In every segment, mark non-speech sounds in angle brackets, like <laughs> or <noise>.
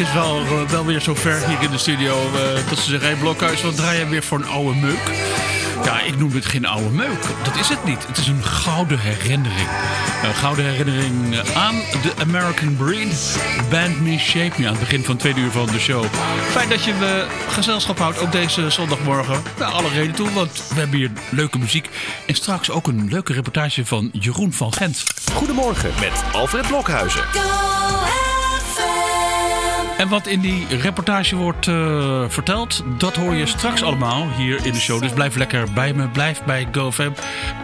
het is wel, eh, wel weer zover hier in de studio uh, dat ze zeggen, hey Blokhuis, wat draai je weer voor een oude meuk? Ja, ik noem het geen oude meuk. Dat is het niet. Het is een gouden herinnering. Een gouden herinnering aan de American Breed. Band Me, Shape Me aan het begin van het tweede uur van de show. Fijn dat je me gezelschap houdt ook deze zondagmorgen. Nou, alle reden toe, want we hebben hier leuke muziek. En straks ook een leuke reportage van Jeroen van Gent. Goedemorgen met Alfred Blokhuizen. En wat in die reportage wordt uh, verteld, dat hoor je straks allemaal hier in de show. Dus blijf lekker bij me, blijf bij GoFam.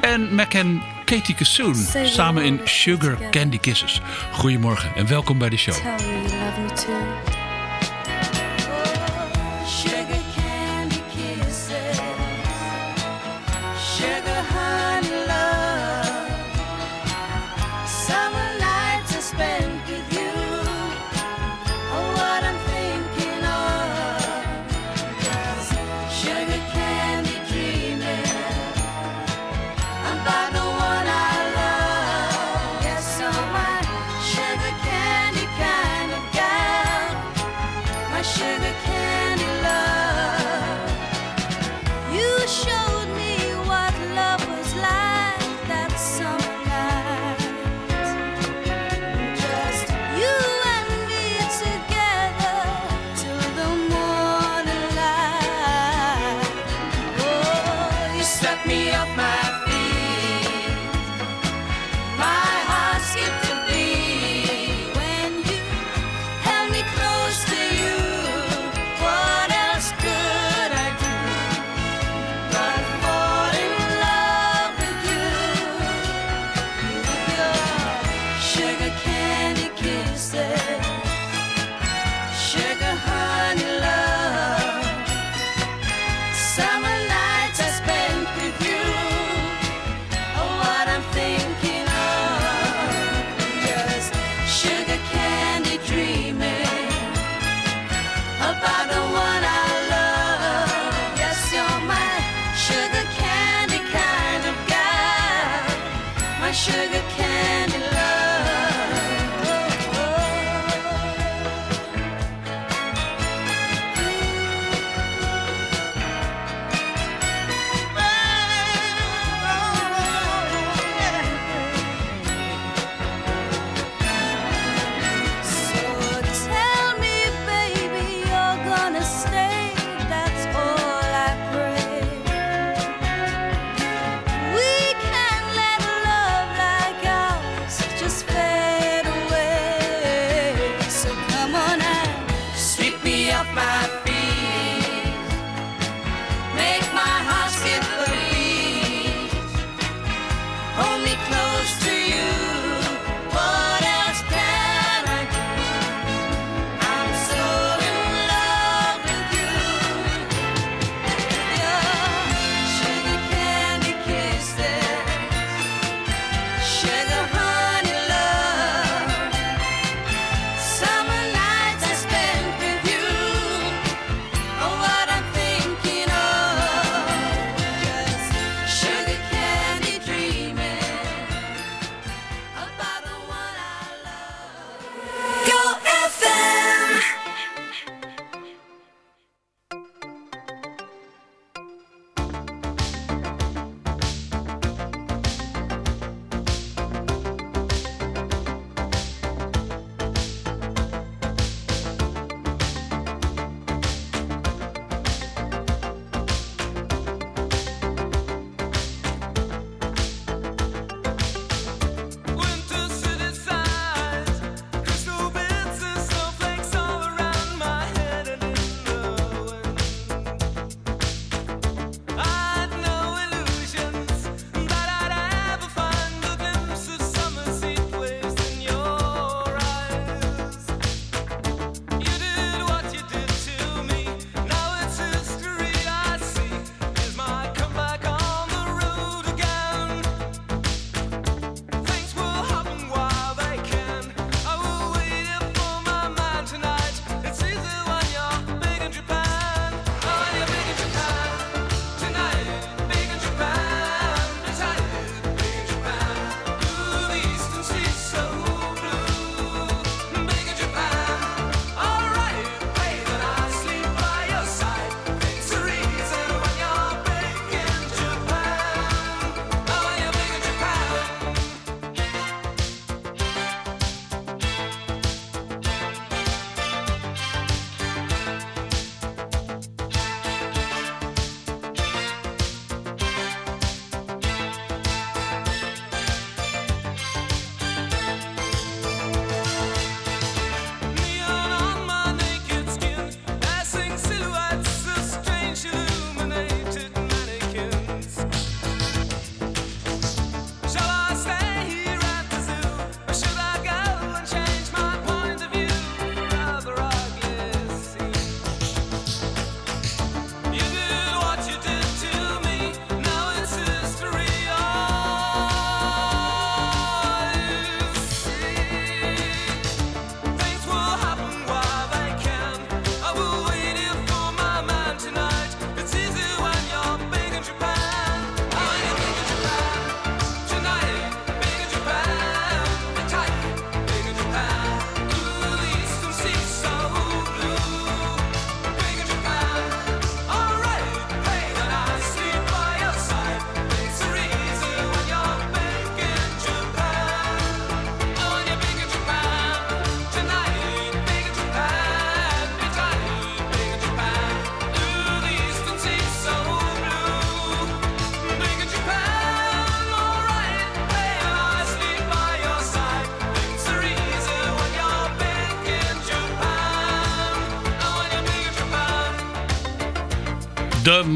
En Mac en Katie Kassoon samen in Sugar Candy Kisses. Goedemorgen en welkom bij de show.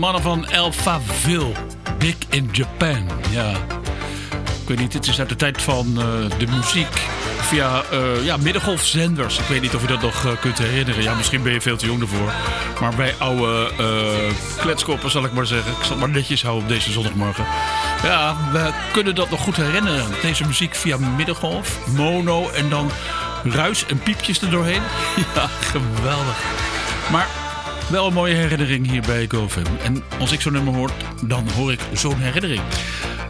Mannen van Alphaville. Big in Japan. Ja. Ik weet niet, het is uit de tijd van uh, de muziek via uh, ja, middengolfzenders. Ik weet niet of je dat nog uh, kunt herinneren. Ja, misschien ben je veel te jong ervoor. Maar bij oude kletskoppen zal ik maar zeggen. Ik zal het maar netjes houden op deze zondagmorgen. Ja, we kunnen dat nog goed herinneren. Deze muziek via middengolf, mono en dan ruis en piepjes erdoorheen. <laughs> Ja, geweldig. Maar wel een mooie herinnering hier bij GoFam. En als ik zo'n nummer hoor, dan hoor ik zo'n herinnering.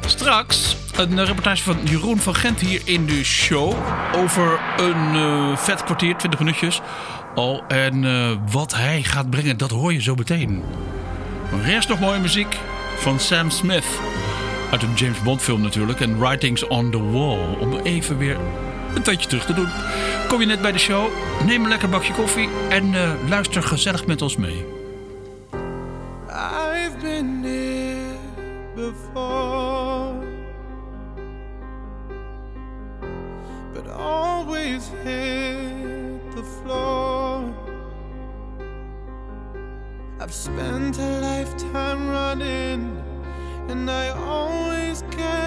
Straks een reportage van Jeroen van Gent hier in de show. Over een uh, vet kwartier, 20 minuutjes al. En uh, wat hij gaat brengen, dat hoor je zo meteen. Eerst nog mooie muziek van Sam Smith. Uit een James Bond film natuurlijk. En Writings on the Wall. Om even weer een tijdje terug te doen. Kom je net bij de show, neem een lekker bakje koffie en uh, luister gezellig met ons mee. I've been here before But always hit the floor I've spent a lifetime running And I always But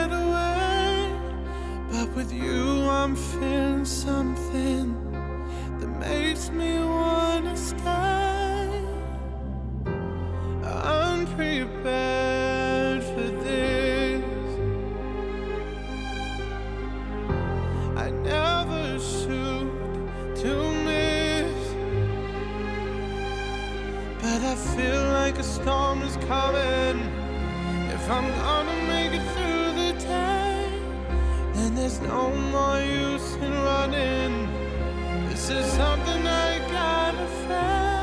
with you, I'm feeling something that makes me wanna stay. Unprepared for this. I never shoot to miss. But I feel like a storm is coming. If I'm gonna and there's no more use in running. This is something I gotta face.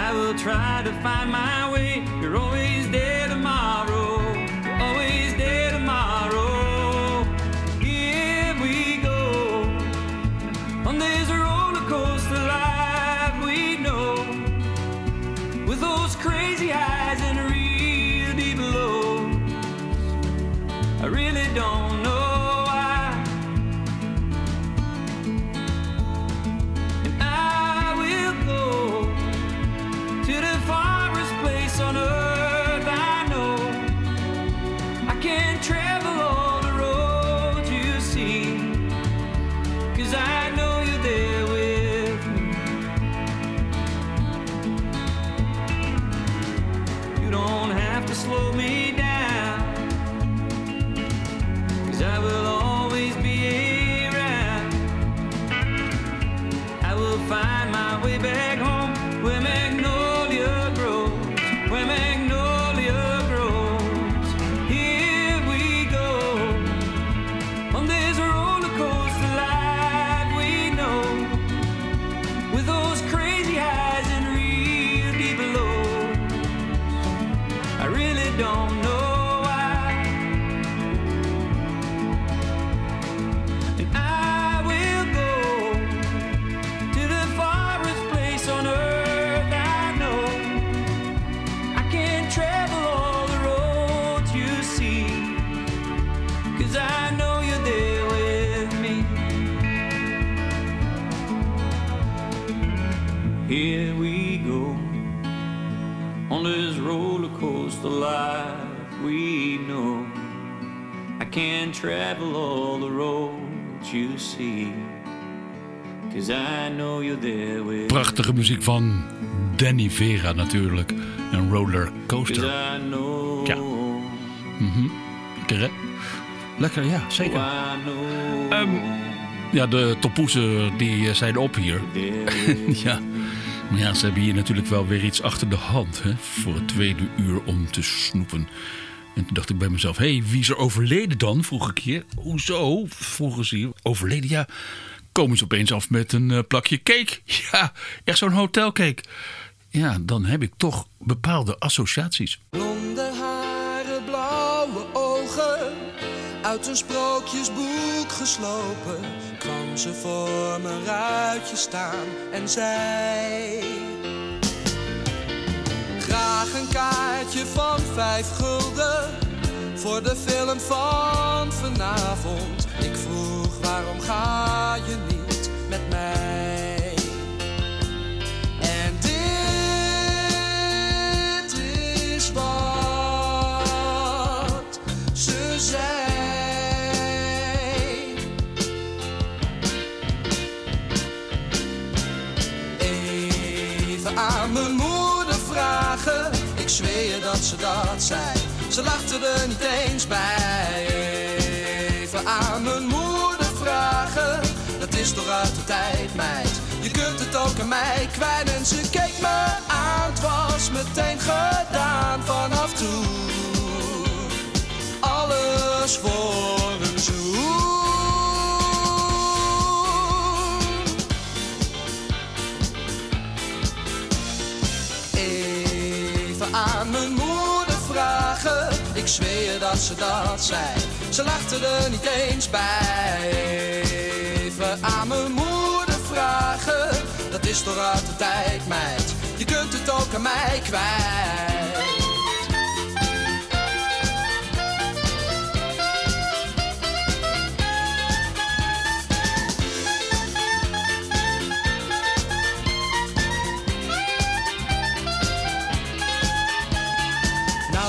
I will try to find my way. You're always there van Danny Vera natuurlijk. Een roller coaster. Ja. Lekker hè? Lekker, ja, zeker. Ehm, ja, de toppoezen die eh, zijn op hier. <laughs> Ja. Maar ja, ze hebben hier natuurlijk wel weer iets achter de hand. Hè, voor het tweede uur om te snoepen. En toen dacht ik bij mezelf: hé, hey, wie is er overleden dan? Vroeg ik hier. Hoezo? Vroegen ze hier. Overleden? Ja. Komen ze opeens af met een eh, plakje cake? <laughs> Ja, echt zo'n hotelcake. Ja, dan heb ik toch bepaalde associaties. Blonde haren, blauwe ogen, uit een sprookjesboek geslopen, kwam ze voor mijn ruitje staan en zei: Graag een kaartje van vijf gulden voor de film van vanavond. Waarom ga je niet met mij? En dit is wat ze zei. Even aan mijn moeder vragen, ik zweer dat ze dat zei. Ze lachte er niet eens bij. is uit de tijd, meid. Je kunt het ook aan mij kwijnen ze keek me aan, het was meteen gedaan vanaf toen. Alles voor een zoen. Even aan mijn moeder vragen, ik zweer dat ze dat zei. Ze lachten er niet eens bij. Aan mijn moeder vragen. Dat is toch de tijd, meid. Je kunt het ook aan mij kwijt.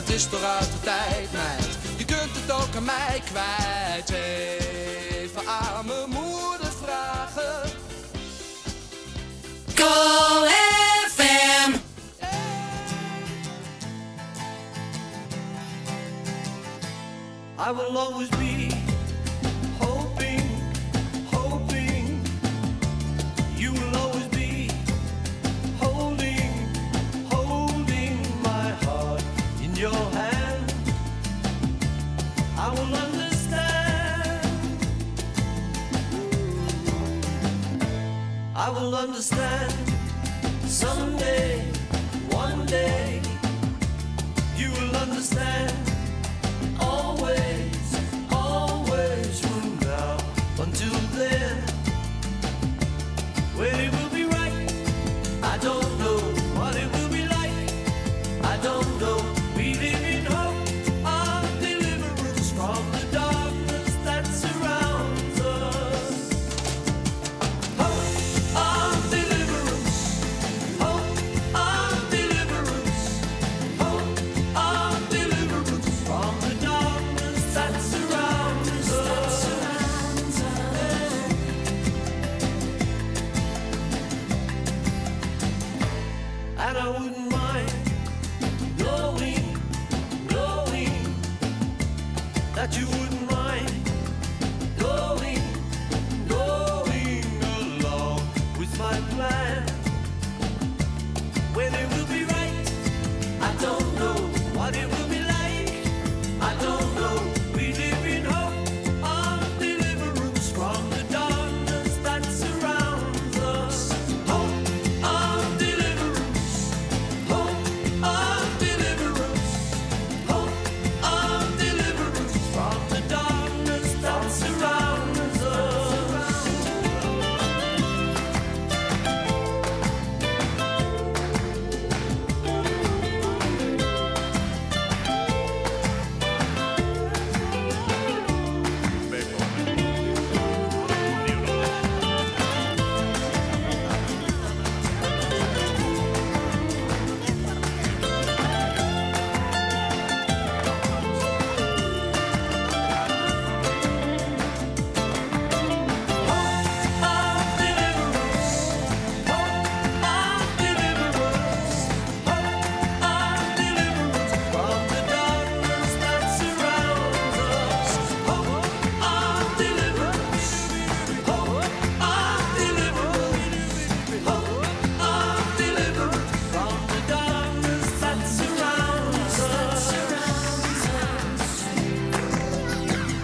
Dat is toch uit de tijd, meid. Je kunt het ook aan mij kwijt. Even aan mijn moeder vragen. Call FM. I will always be your hand. I will understand. I will understand someday, one day.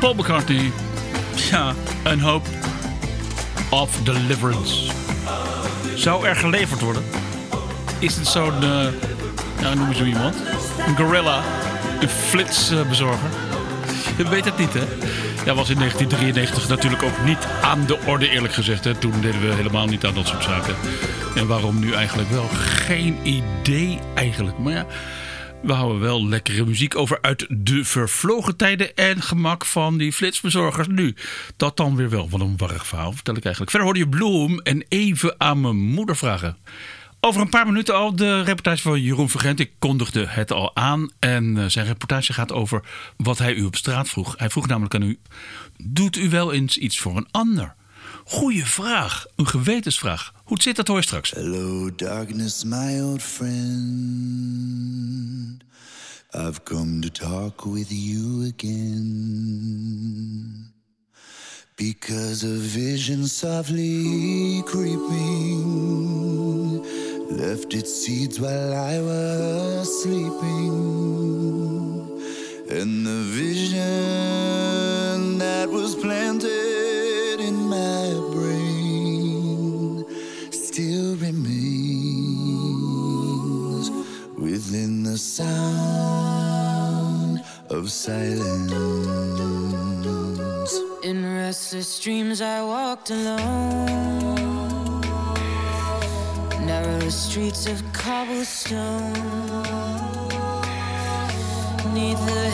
Paul McCartney. Ja, een hoop of deliverance. Zou er geleverd worden? Is het zo'n, ja, noem eens zo iemand? Een gorilla, een flitsbezorger? Je weet het niet, hè? Ja, was in 1993 natuurlijk ook niet aan de orde, eerlijk gezegd. Hè. Toen deden we helemaal niet aan dat soort zaken. En waarom nu eigenlijk wel? Geen idee eigenlijk. Maar ja, we houden wel lekkere muziek over uit de vervlogen tijden en gemak van die flitsbezorgers nu. Dat dan weer wel. Wat een warrig verhaal, vertel ik eigenlijk. Verder hoorde je Bloem en even aan mijn moeder vragen. Over een paar minuten al de reportage van Jeroen Vergent. Ik kondigde het al aan. En eh, zijn reportage gaat over wat hij u op straat vroeg. Hij vroeg namelijk aan u: Doet u wel eens iets voor een ander? Goeie vraag. Een gewetensvraag. Hoe zit dat hoor je straks? Hello, darkness, my old friend. I've come to talk with you again. Because a vision softly creeping left its seeds while I was sleeping. And the vision that was planted of silence. In restless dreams, I walked alone. Narrow streets of cobblestone. Neath the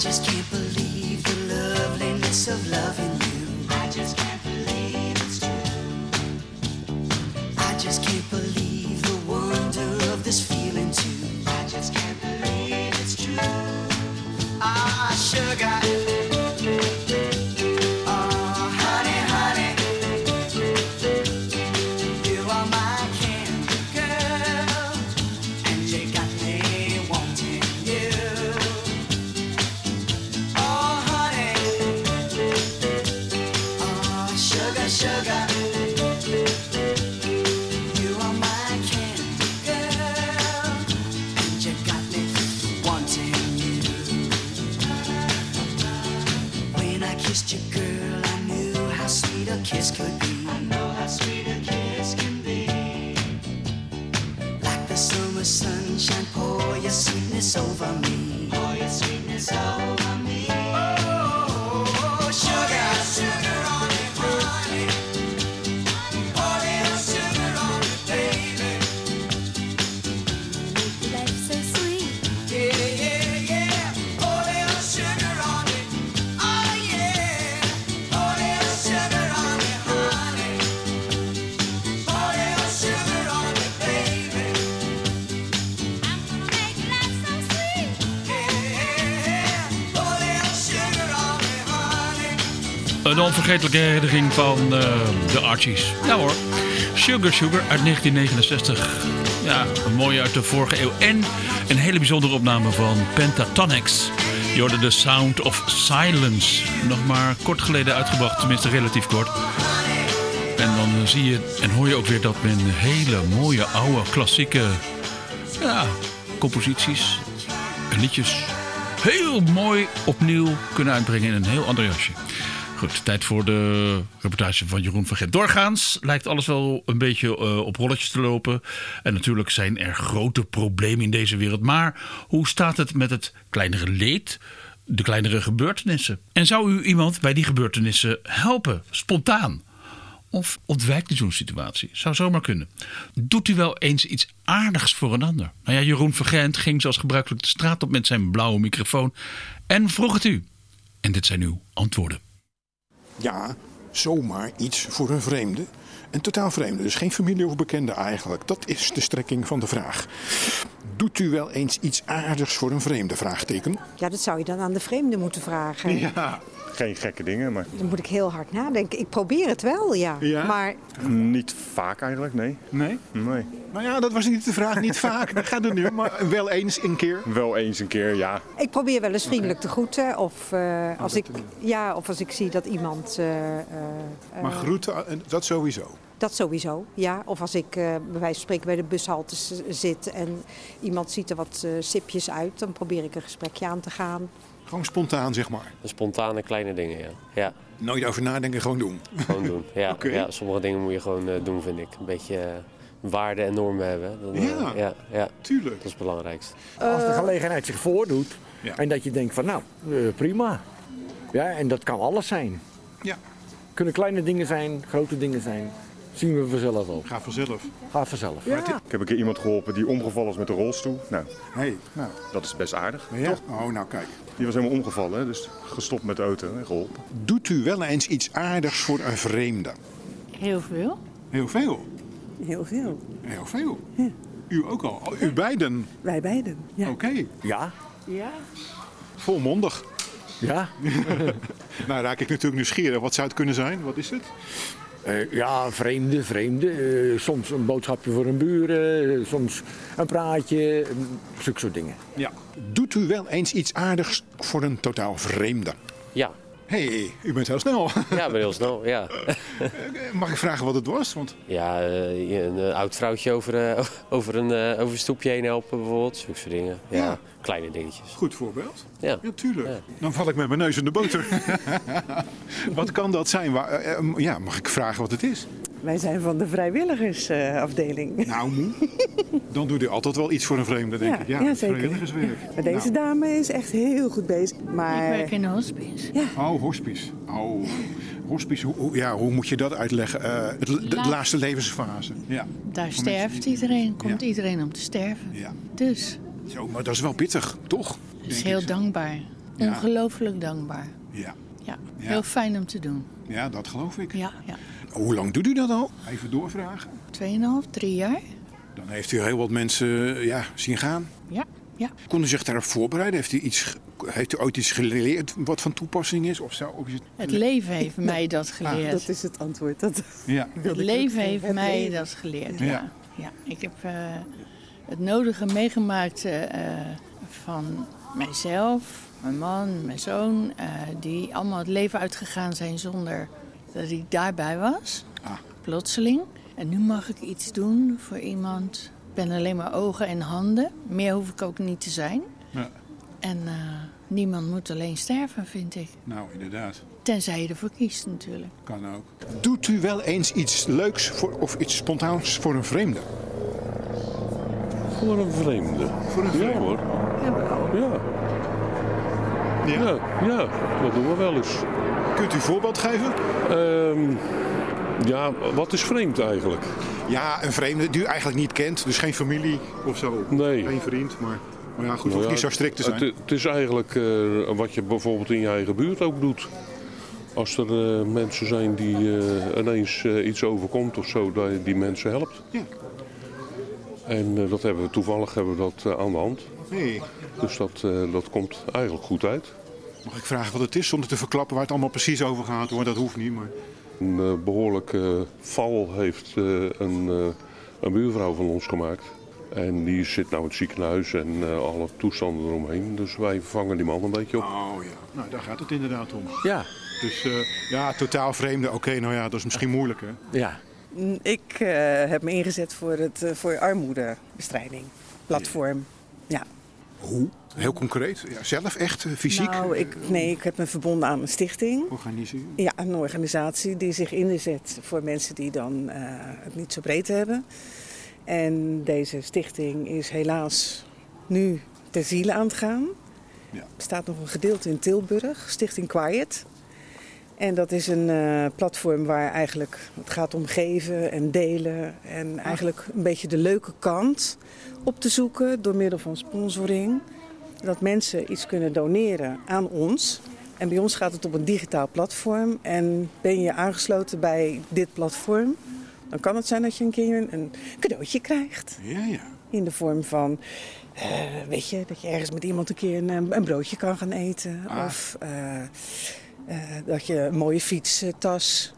just can't believe the loveliness of loving you. Onvergetelijke herinnering van eh, de Archies. Ja hoor. Sugar Sugar uit 1969. Ja, een mooie uit de vorige eeuw. En een hele bijzondere opname van Pentatonics. Je hoorde The Sound of Silence. Nog maar kort geleden uitgebracht, tenminste relatief kort. En dan eh, zie je en hoor je ook weer dat men hele mooie oude klassieke ja, composities en liedjes heel mooi opnieuw kunnen uitbrengen in een heel ander jasje. Goed, tijd voor de reportage van Jeroen van Gent. Doorgaans lijkt alles wel een beetje eh, op rolletjes te lopen. En natuurlijk zijn er grote problemen in deze wereld. Maar hoe staat het met het kleinere leed, de kleinere gebeurtenissen? En zou u iemand bij die gebeurtenissen helpen, spontaan? Of ontwijkt u zo'n situatie? Zou zomaar kunnen. Doet u wel eens iets aardigs voor een ander? Nou ja, Jeroen Vergent ging zoals gebruikelijk de straat op met zijn blauwe microfoon en vroeg het u. En dit zijn uw antwoorden. Ja, zomaar iets voor een vreemde. Een totaal vreemde, dus geen familie of bekende eigenlijk. Dat is de strekking van de vraag. Doet u wel eens iets aardigs voor een vreemde? Vraagteken. Ja, dat zou je dan aan de vreemde moeten vragen. Ja, Geen gekke dingen, maar Dan moet ik heel hard nadenken. Ik probeer het wel, ja. Ja? Maar niet vaak eigenlijk, nee. nee? Nee. Nou ja, dat was niet de vraag. Niet vaak, dat gaat het nu. Maar wel eens een keer. Wel eens een keer, ja. ik probeer wel eens vriendelijk te groeten. Of, eh, als, ik, ja, of als ik zie dat iemand... eh, eh, Maar groeten, dat sowieso. Dat sowieso, ja. Of als ik eh, bij wijze van spreken bij de bushalte zit en iemand ziet er wat sipjes uit, dan probeer ik een gesprekje aan te gaan. Gewoon spontaan, zeg maar. De spontane kleine dingen, ja. Ja, Nooit over nadenken, gewoon doen. gewoon doen. Ja, <laughs> Oké. ja, sommige dingen moet je gewoon eh, doen, vind ik. Een beetje eh, waarden en normen hebben. Dan, eh, Ja. ja, ja, Tuurlijk. dat is het belangrijkste. Als de gelegenheid zich voordoet Ja. en dat je denkt van nou, prima. Ja, en dat kan alles zijn. Ja, Kunnen kleine dingen zijn, grote dingen zijn. Zien we vanzelf ook. ga vanzelf. Gaat vanzelf. Ik heb een keer iemand geholpen die omgevallen is met een rolstoel. Nou, hey, nou, dat is best aardig. ja. Oh, nou kijk. Die was helemaal omgevallen, dus gestopt met de auto en geholpen. Doet u wel eens iets aardigs voor een vreemde? Heel veel. Heel veel. Heel veel. Heel veel. U ook al. Oh, u beiden. Wij beiden. Ja. Oké. Ja, ja. Volmondig. ja. <laughs> Nou raak ik natuurlijk nieuwsgierig. Wat zou het kunnen zijn? Wat is het? Eh, ja, vreemde, vreemde. Eh, soms een boodschapje voor een buren, eh, soms een praatje, eh, zulke soort dingen. Ja. Doet u wel eens iets aardigs voor een totaal vreemde? Ja, hey, u bent heel snel. ja, ik ben heel snel, ja. Mag ik vragen wat het was? Want Ja, eh, een eh, oud vrouwtje over, eh, <laughs> over, een, eh, over een stoepje heen helpen bijvoorbeeld. Zulke soort dingen. Ja, Ja. kleine dingetjes. goed voorbeeld. Ja. Ja, tuurlijk. Ja. Dan val ik met mijn neus in de boter. <laughs> wat kan dat zijn? Eh, eh, ja, mag ik vragen wat het is? Wij zijn van de vrijwilligersafdeling. <laughs> Nou, moe. Dan doe je altijd wel iets voor een vreemde, denk Ja, ik. Ja, ja, zeker. vrijwilligerswerk. maar deze Nou, dame is echt heel goed bezig. Maar Ik werk in de hospice. Oh, hospice. Oh, hospice. Hoe, hoe- ja, hoe moet je dat uitleggen? Eh, het, de, de Laat- laatste levensfase. Ja. Daar Voor sterft die- iedereen, komt Ja. iedereen om te sterven. Ja. Dus, Zo, maar dat is wel pittig, toch? het is heel ik. dankbaar. Ja. Ongelooflijk dankbaar. Ja. Ja, Ja. heel fijn om te doen. ja, dat geloof ik. Ja, ja. Hoe lang doet u dat al? Even doorvragen. 2,5, drie jaar? Dan heeft u heel wat mensen ja, zien gaan. Ja, Ja. Kon u zich daarop voorbereiden? Heeft u, iets, heeft u ooit iets geleerd wat van toepassing is? Of zo? Of is het... Het leven heeft mij dat geleerd. Dat is het antwoord. Dat Ja. Het leven heeft. Het mij leven. dat geleerd. Ja. Ja. Ja. Ik heb eh, het nodige meegemaakt eh, eh, van mijzelf, mijn man, mijn zoon, eh, die allemaal het leven uitgegaan zijn zonder dat ik daarbij was. Ah. Plotseling. En nu mag ik iets doen voor iemand. Ik ben alleen maar ogen en handen. Meer hoef ik ook niet te zijn. Ja. En eh, niemand moet alleen sterven, vind ik. Nou, inderdaad. Tenzij je ervoor kiest natuurlijk. Kan ook. Doet u wel eens iets leuks voor, of iets spontaans voor een vreemde? Voor een vreemde. Voor een Ja hoor. Ja. Ja, ja, dat doen we wel eens. Kunt u een voorbeeld geven? Ehm, ja, wat is vreemd eigenlijk? Ja, een vreemde die u eigenlijk niet kent. Dus geen familie of zo. Nee. Geen vriend, maar... Maar ja, goed, Nou hoeft ja, niet zo strikt te zijn. Het, het is eigenlijk eh, wat je bijvoorbeeld in je eigen buurt ook doet. Als er eh, mensen zijn die eh, ineens iets overkomt of zo, dat je die mensen helpt. Ja. En dat hebben we toevallig hebben we dat aan de hand. Nee. Dus dat, dat komt eigenlijk goed uit. Mag ik vragen wat het is, zonder te verklappen waar het allemaal precies over gaat? Hoor, dat hoeft niet, maar... Een eh, behoorlijke val heeft eh, een, eh, een buurvrouw van ons gemaakt. En die zit nou in het ziekenhuis en eh, alle toestanden eromheen. Dus wij vangen die man een beetje op. Oh ja, nou daar gaat het inderdaad om. Ja. Dus eh, ja, totaal vreemde. Oké, nou ja, dat is misschien moeilijk hè. Ja. Ik eh, heb me ingezet voor, het, eh, voor armoedebestrijding. Platform. Ja. Hoe? Heel concreet? Ja, zelf echt, eh, fysiek? Nou, ik, nee, ik heb me verbonden aan een stichting. Organiseren? Ja, een organisatie die zich inzet voor mensen die dan eh, het niet zo breed hebben. En deze stichting is helaas nu ter ziele aan het gaan. Ja. Er bestaat nog een gedeelte in Tilburg, Stichting Quiet. En dat is een eh, platform waar eigenlijk het gaat om geven en delen. En eigenlijk een beetje de leuke kant op te zoeken door middel van sponsoring. Dat mensen iets kunnen doneren aan ons. En bij ons gaat het op een digitaal platform. En ben je aangesloten bij dit platform, dan kan het zijn dat je een keer een cadeautje krijgt. Ja, ja. In de vorm van, eh, weet je, dat je ergens met iemand een keer een, een broodje kan gaan eten. Ah. Of eh, dat je een mooie fietstas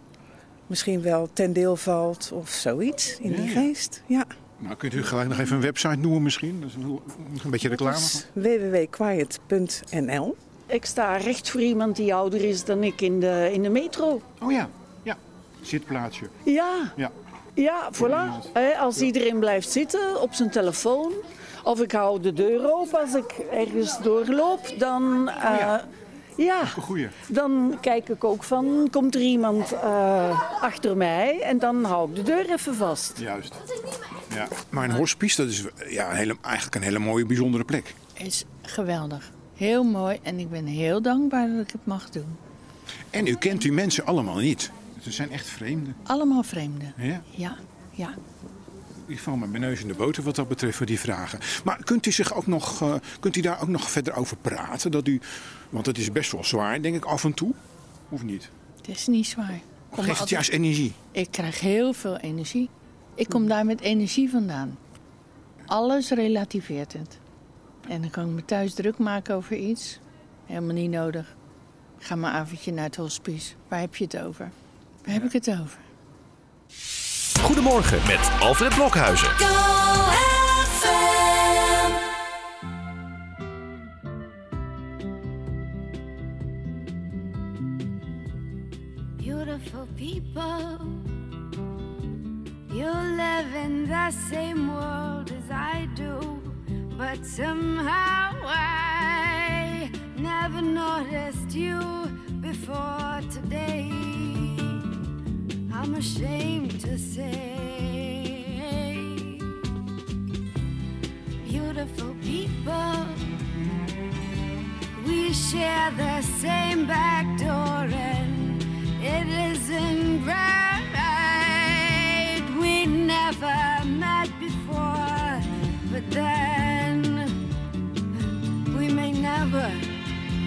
misschien wel ten deel valt of zoiets in die geest. Ja. Nou, kunt u gelijk nog even een website noemen misschien? Dat is een, een beetje reclame. Dus www.quiet.nl Ik sta recht voor iemand die ouder is dan ik in de, in de metro. Oh ja, ja. Zitplaatsje. Ja, Ja. ja, voilà. Als iedereen blijft zitten op zijn telefoon. Of ik hou de deur open als ik ergens doorloop, dan... eh, ja, Een goeie. dan kijk ik ook van, komt er iemand eh, achter mij? En dan hou ik de deur even vast. Juist. Ja. Maar een hospice, dat is ja, een hele, eigenlijk een hele mooie, bijzondere plek. is geweldig. Heel mooi en ik ben heel dankbaar dat ik het mag doen. En u kent die mensen allemaal niet. Ze zijn echt vreemden. Allemaal vreemden. Ja? Ja, ja. Ik val met mijn neus in de boter wat dat betreft voor die vragen. Maar kunt u, zich ook nog, eh, kunt u daar ook nog verder over praten? Dat u, want het is best wel zwaar, denk ik, af en toe. Of niet? Het is niet zwaar. Of geeft het juist energie? Ik krijg heel veel energie. Ik kom daar met energie vandaan. Alles relativeert het. En dan kan ik me thuis druk maken over iets. Helemaal niet nodig. Ik ga maar avondje naar het hospice. Waar heb je het over? Waar heb ik het over? Goedemorgen met Alfred Blokhuizen. Beautiful people, you live in the same world as I do, but somehow I never noticed you before today. I'm ashamed to say, beautiful people. We share the same back door and it isn't right. We never met before, but then we may never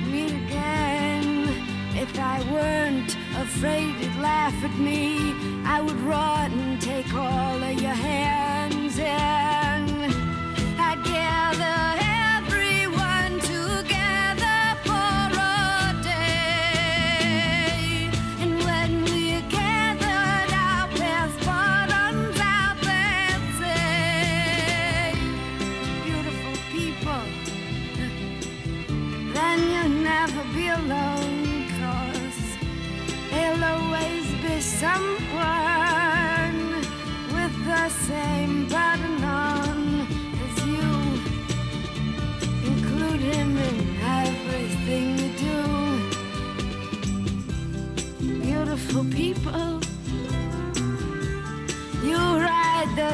meet again. If I weren't afraid you'd laugh at me, I would run and take all of your hands and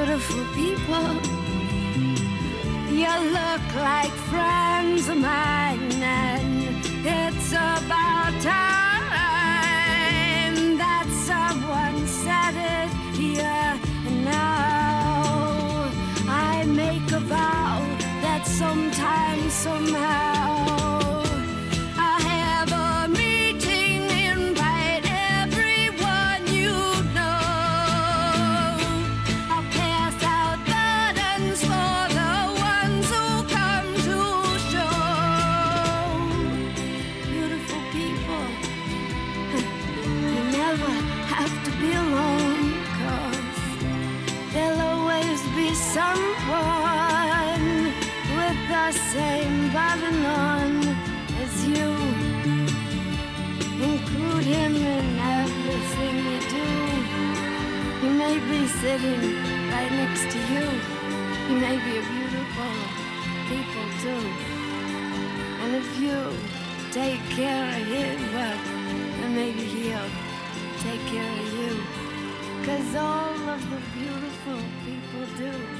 beautiful people. You look like friends of mine, and it's about. sitting right next to you. he may be a beautiful people too. And if you take care of him, well, then maybe he'll take care of you. Cause all of the beautiful people do.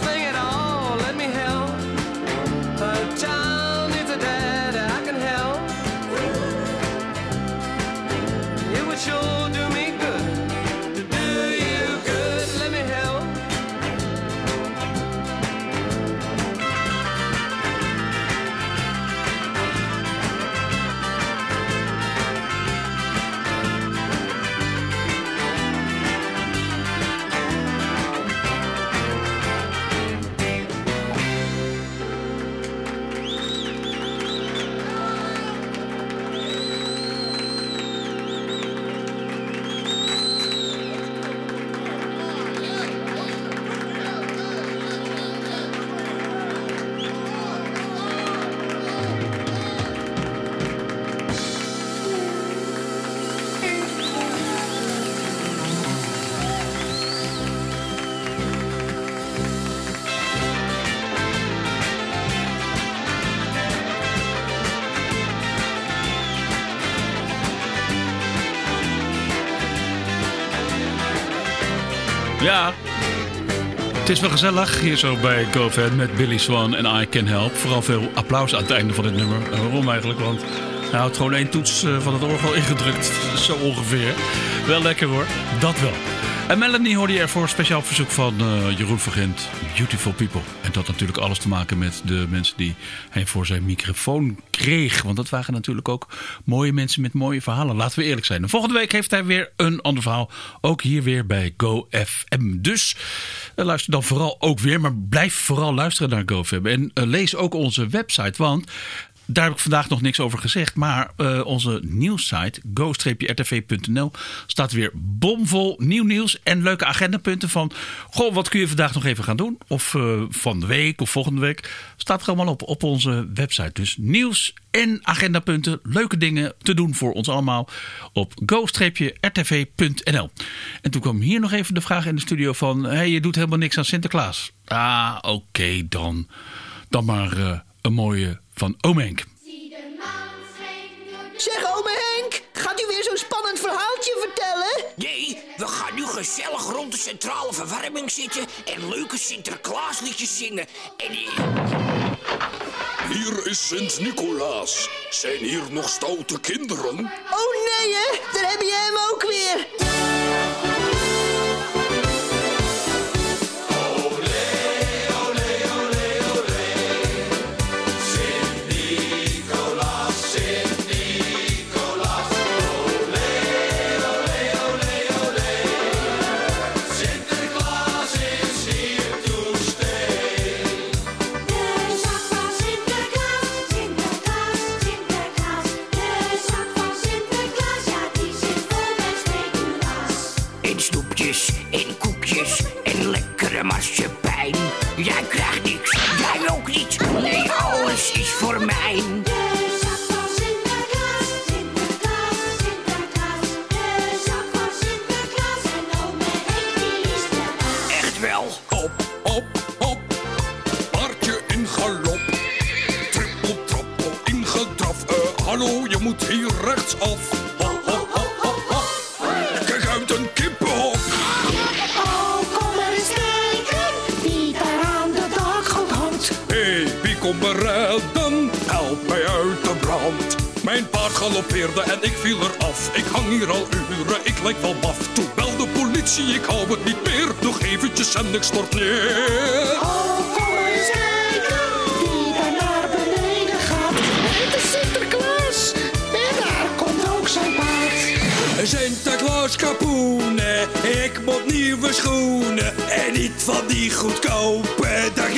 is wel gezellig hier zo bij GoFan met Billy Swan en I Can Help. Vooral veel applaus aan het einde van dit nummer. En waarom eigenlijk? Want hij houdt gewoon één toets eh, van het orgel ingedrukt. Zo ongeveer. Wel lekker hoor. Dat wel. En Melanie hoorde je ervoor speciaal verzoek van eh, Jeroen Vergent. Beautiful People. En dat had natuurlijk alles te maken met de mensen die hij voor zijn microfoon kreeg. Want dat waren natuurlijk ook mooie mensen met mooie verhalen. Laten we eerlijk zijn. En volgende week heeft hij weer een ander verhaal. Ook hier weer bij GoFM. Dus eh, luister dan vooral ook weer. Maar blijf vooral luisteren naar GoFM. En eh, lees ook onze website. Want daar heb ik vandaag nog niks over gezegd. Maar eh, onze nieuwssite, go-rtv.nl, staat weer bomvol nieuw nieuws en leuke agendapunten van... Goh, wat kun je vandaag nog even gaan doen? Of eh, van de week of volgende week. Staat allemaal op, op onze website. Dus nieuws en agendapunten, leuke dingen te doen voor ons allemaal op go-rtv.nl. En toen kwam hier nog even de vraag in de studio van... Hey, je doet helemaal niks aan Sinterklaas. Ah, oké dan. Dan maar eh, een mooie van Oom Henk. Zeg, ome Henk, gaat u weer zo'n spannend verhaaltje vertellen? Nee, we gaan nu gezellig rond de centrale verwarming zitten en leuke Sinterklaasliedjes zingen. En Hier is Sint-Nicolaas. Zijn hier nog stoute kinderen? Oh nee, hè? Daar heb je hem ook weer. Marsepein. Jij krijgt niks, jij ook niet. Nee, alles is voor mij. Galoppeerde en ik viel eraf. Ik hang hier al uren, ik lijk wel maf. Toen bel de politie, ik hou het niet meer. Nog eventjes en ik stort neer. Oh, kom eens kijken wie naar beneden gaat. Het is Sinterklaas en daar komt ook zijn paard. Sinterklaas kapoenen, ik moet nieuwe schoenen. En niet van die goedkope, daar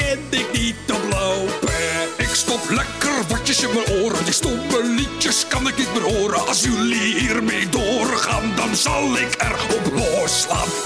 Die stomme liedjes kan ik niet meer horen. Als jullie hiermee doorgaan, dan zal ik er op losslaan.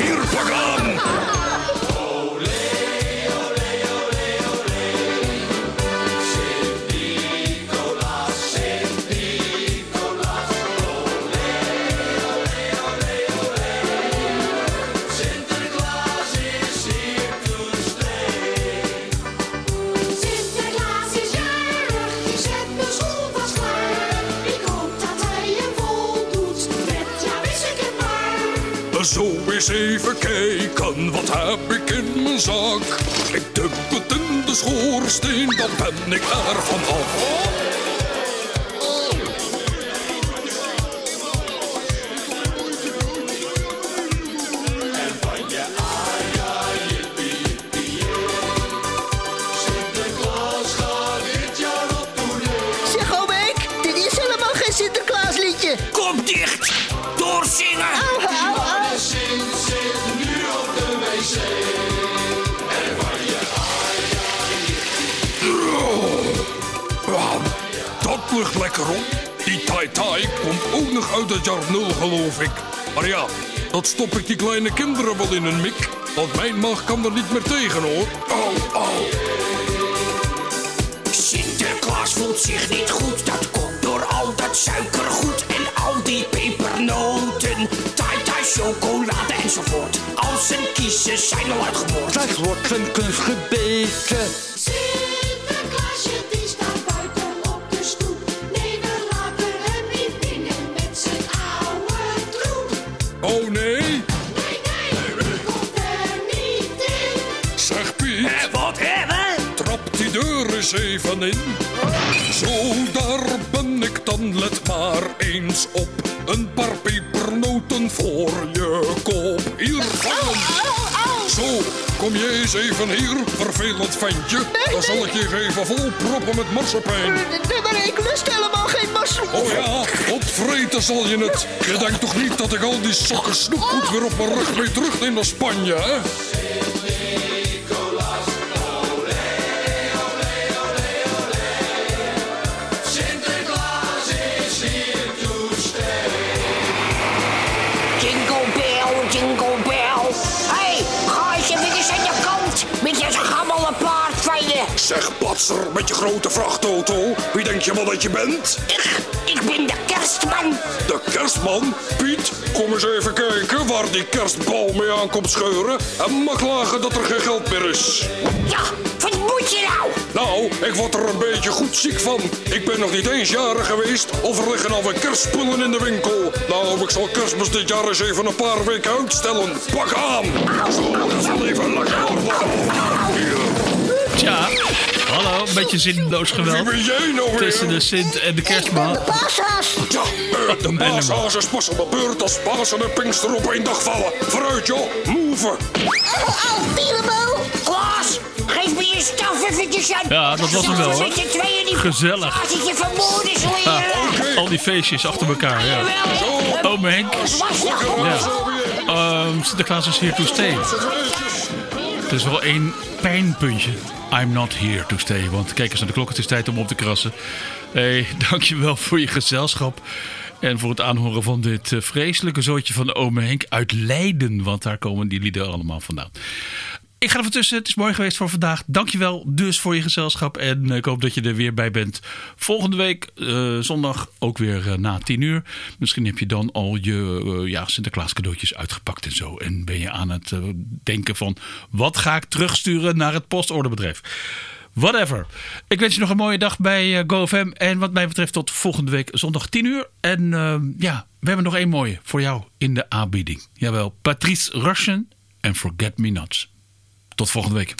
Even kijken, wat heb ik in mijn zak? Ik het in de schoorsteen, dan ben ik er vanaf. En het jaar nul, geloof ik. Maar ja, dat stop ik die kleine kinderen wel in een mik. Want mijn maag kan er niet meer tegen, hoor. Au, au. Sinterklaas voelt zich niet goed, dat komt door al dat suikergoed en al die pepernoten. Tai-tai, chocolade enzovoort. Al zijn kiezen zijn al uitgeboord. Zeg, wordt zijn kunst gebeten. Die deur eens even in. Zo, daar ben ik dan. Let maar eens op. Een paar pepernoten voor je kop. Hier, vangen. Zo, kom je eens even hier, vervelend ventje. Dan zal ik je even vol proppen met marsepein. Nee, maar ik lust helemaal geen marsepein. Oh ja, opvreten zal je het. Je denkt toch niet dat ik al die sokken snoepgoed weer op mijn rug mee terugneem naar Spanje, hè? Zeg, patser, met je grote vrachtauto. Wie denk je wel dat je bent? Ik, ik ben de kerstman. De kerstman? Piet, kom eens even kijken waar die kerstbal mee aan komt scheuren. En mag lagen dat er geen geld meer is. Ja, wat moet je nou? Nou, ik word er een beetje goed ziek van. Ik ben nog niet eens jarig geweest of er liggen alweer kerstspullen in de winkel. Nou, ik zal kerstmis dit jaar eens even een paar weken uitstellen. Pak aan! Zo, dat zal even lekker worden. Hier. Tja, hallo, een beetje zinloos geweld. Wie ben jij nou weer? Tussen de Sint en de kerstman. Paashaas. Ja, eh, de paashaas is pas op de beurt als Pasen en Pinkster op één dag vallen. Vooruit, joh. Move. Au, Pierrebo. Klaas, geef me je staf eventjes aan. Ja, dat was hem wel, hoor. Gezellig. Ja, leren. al die feestjes achter elkaar, ja. Ome Henk. Ja. Ehm, Sinterklaas is here to stay. Er is wel één pijnpuntje. I'm not here to stay. Want kijk eens naar de klok, het is tijd om op te krassen. Hey, <laughs> dankjewel voor je gezelschap. En voor het aanhoren van dit eh, vreselijke zootje van ome Henk uit Leiden. Want daar komen die lieden allemaal vandaan. Ik ga er tussen. Het is mooi geweest voor vandaag. Dankjewel dus voor je gezelschap. En eh, ik hoop dat je er weer bij bent. Volgende week, eh, zondag, ook weer eh, na 10 uur. Misschien heb je dan al je ja, Sinterklaas cadeautjes uitgepakt en zo. En ben je aan het denken van... wat ga ik terugsturen naar het postorderbedrijf? Whatever. Ik wens je nog een mooie dag bij GoFM. En wat mij betreft tot volgende week zondag 10 uur. En ja, we hebben nog één mooie voor jou in de aanbieding. Jawel, Patrice Russian en Forget Me Nots. Tot volgende week.